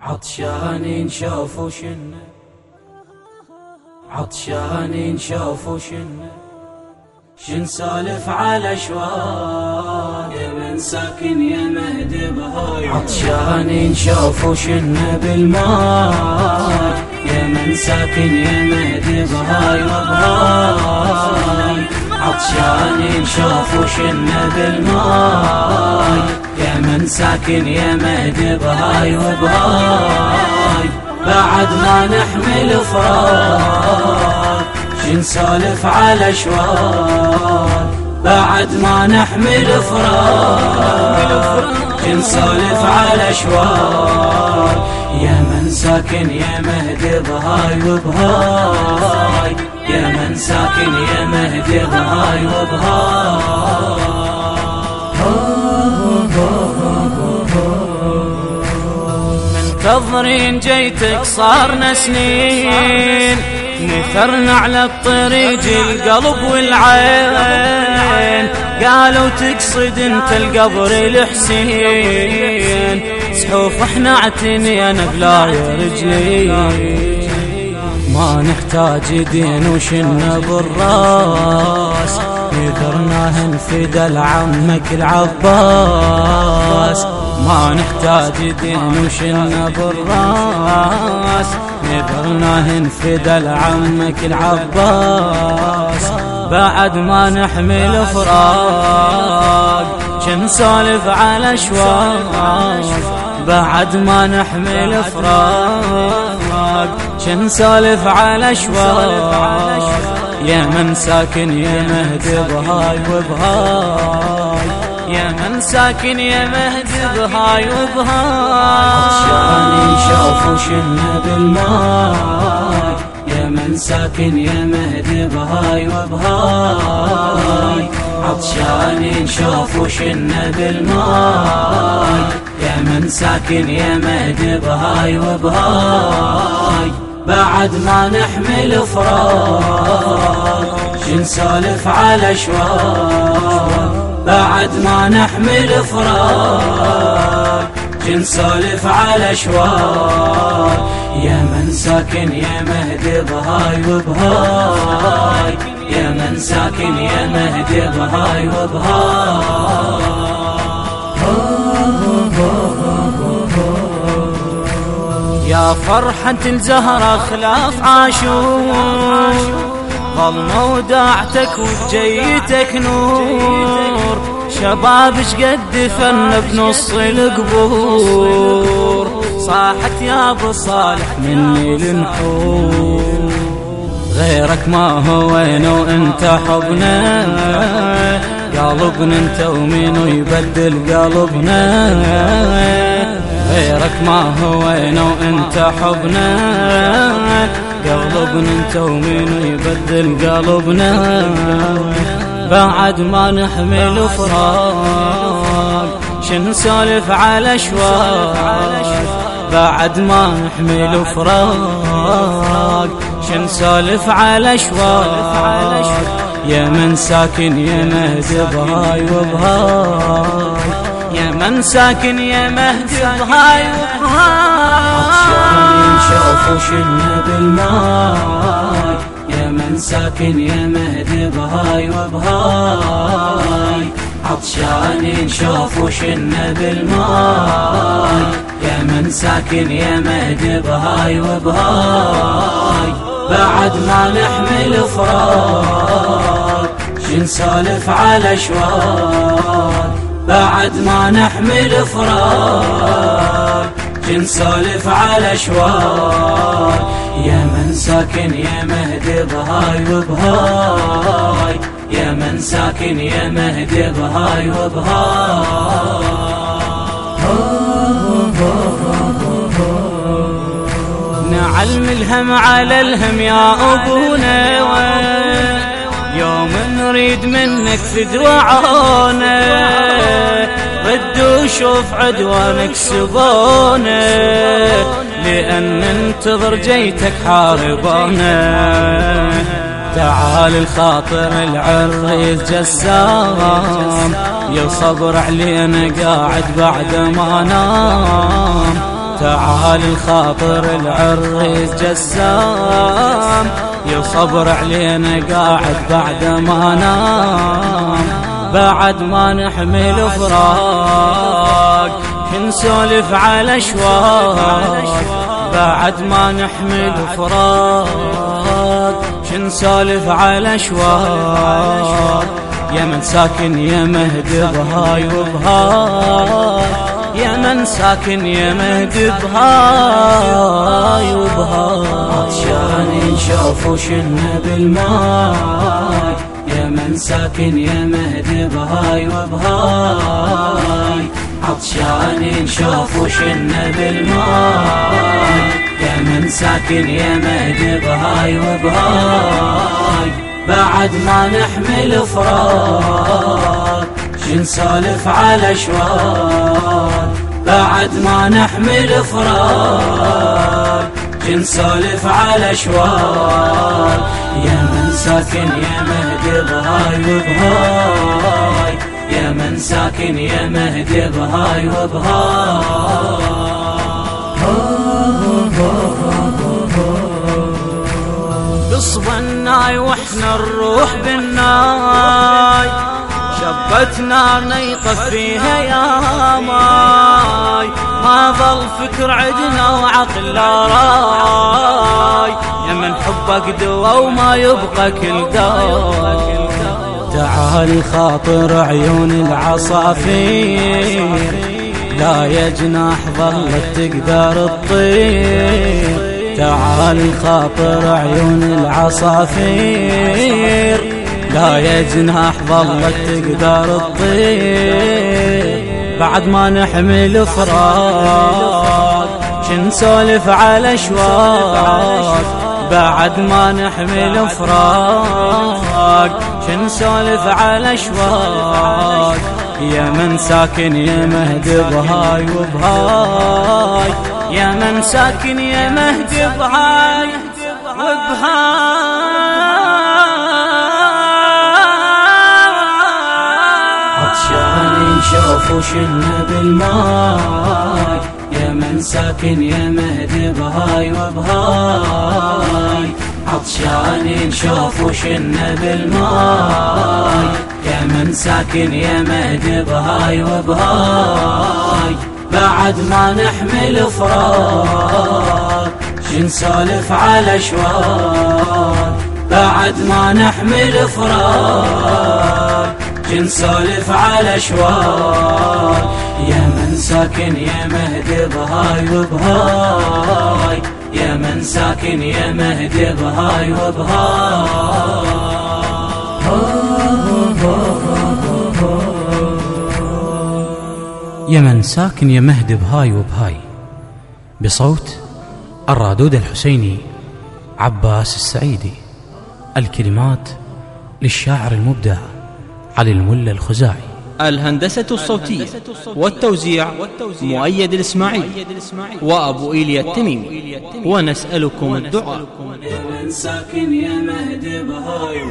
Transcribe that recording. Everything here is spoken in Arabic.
عطشانين شافوا شنة عطشانين شافوا شنة شن سالف على شواق من ساكن يا مهدي بهاي. عطشانين شافوا شنة بالماء يا من ساكن يا مهدي بهاي. وبهاي عطشانين شافوا شنة بالماي. يا من ساكن يا مهدي بهاي وبهاي. بعد ما نحمل فراق شنسولف على شوال. بعد ما نحمل فراق شنسولف على شوال. يا من ساكن يا مهدي بهاي وبهاي. يا من ساكن يا مهدي بهاي وبهاي منتظرين جيتك صارنا سنين نثرنا على الطريق القلب والعين. قالوا تقصد انت القبر الحسين. سحوف إحنا اعتنينا بلا يا رجلي ما نحتاج دين وشنا بالراس. نذرنا هنفدى لعمك العباس ما نحتاج دين وشنا بالراس. نذرنا هنفدى لعمك العباس بعد ما نحمل فراق كن سولف على شواق بعد ما نحمل فراق كن سولف على شواق يا من ساكن يا مهدي بهاي وبهاي. يا من ساكن يا مهدي بهاي وبهاي. شاني شافوا شنا بالماي. يا من ساكن يا مهدي بهاي وبهاي. عطشاني نشوف شنا بالماي. يا من ساكن يا مهدي بهاي وبهاي. بعد ما نحمل فراق شنسولف على شواق بعد ما نحمل فراق شنسولف على شواق يا من ساكن يا مهدي بهاي وبهاي. يا من ساكن يا مهدي بهاي وبهاي. فرحة الزهرة خلاف عاشور. ظل مودعتك وجيتك نور. شباب قد فن بنص القبور؟ صاحت يا أبو صالح مني لنحور غيرك ما هو وين وإنت حبنا. قلبنا أنت ومنو يبدل قلبنا. غيرك ما هو وين وإنت حبنا قلبنا انت ومنو يبدل قلبنا؟ بعد ما نحمل فراق شن نسولف على شواق بعد ما نحمل فراق شن نسولف على شواق يا من ساكن يا مهدي بهاي وبهاي يا من ساكن يا مهدي عطشاني وبهاي نشوف شنا بالماي. ساكن يا مهدي نشوف بالماي. يا من ساكن يا مهدي بهاي وبهاي بعد ما نحمل فراق. شنسولف على شواق بعد ما نحمل فراق نسولف على شواق. يا من ساكن يا مهدي بهاي وبهاي. يا من ساكن يا مهدي بهاي وبهاي. نعلم الهم على الهم يا ابونا نريد منك فدوى عونه رد وشوف عدوانك سبونا لأن ننتظر جيتك حاربونا تعال الخاطر العريس جسام يا صبر علينا قاعد بعد ما نام. تعال الخاطر العريس جسام يا صبر علينا قاعد بعد ما نام. بعد ما نحمل فراق نسولف على شواق بعد ما نحمل فراق شنسولف على شواق يا من ساكن يا مهدي بهاي وبهاي. من ساكن مهدي بهاي وبهاي عطشان نشوف وشنا بالماي يا من ساكن يا مهدي بهاي وبهاي عطشان نشوف وشنا بالماي يا من ساكن يا مهدي بهاي وبهاي بعد ما نحمل فراق شنسولف على شوار بعد ما نحمل فراق شنسولف على شوار يا من ساكن يا مهدي بهاي وبهاي. يا من ساكن يا مهدي بهاي وبهاي. بصبناي وإحنا نروح بالناي. شبت نارنا يطفيها يا ماي. ما ظل فكر عدنا وعقل لا راي. يا من حبك دوا وما يبقى كل تعال خاطر عيون العصافير. لا يا جناح ظلت تقدر تطير. تعال خاطر عيون العصافير. يا جناح ظلت تقدر تطير. بعد ما نحمل فراق شنسولف على شواق بعد ما نحمل فراق شنسولف على شواق يا من ساكن يا مهدي بهاي وبهاي. يا من ساكن يا مهدي بهاي وبهاي. وشنا بالماي. يا من ساكن يا مهدي بهاي وبهاي. عطشان نشوف وشنا بالماي. يا من ساكن يا مهدي بهاي وبهاي. بعد ما نحمل فراق شنسولف على شواق؟ بعد ما نحمل فراق جنسولف على شواق يا من ساكن يا مهدي بهاي وبهاي يا من ساكن يا مهدي بهاي وبهاي يا من ساكن يا مهدي بهاي وبهاي بصوت الرادود الحسيني عباس السعيدي. الكلمات للشاعر المبدع علي الملا الخزاعي. الهندسة الصوتية والتوزيع مؤيد الإسماعيل وأبو إيليا التميمي. ونسألكم الدعاء. من ساكن يا مهدي بهاي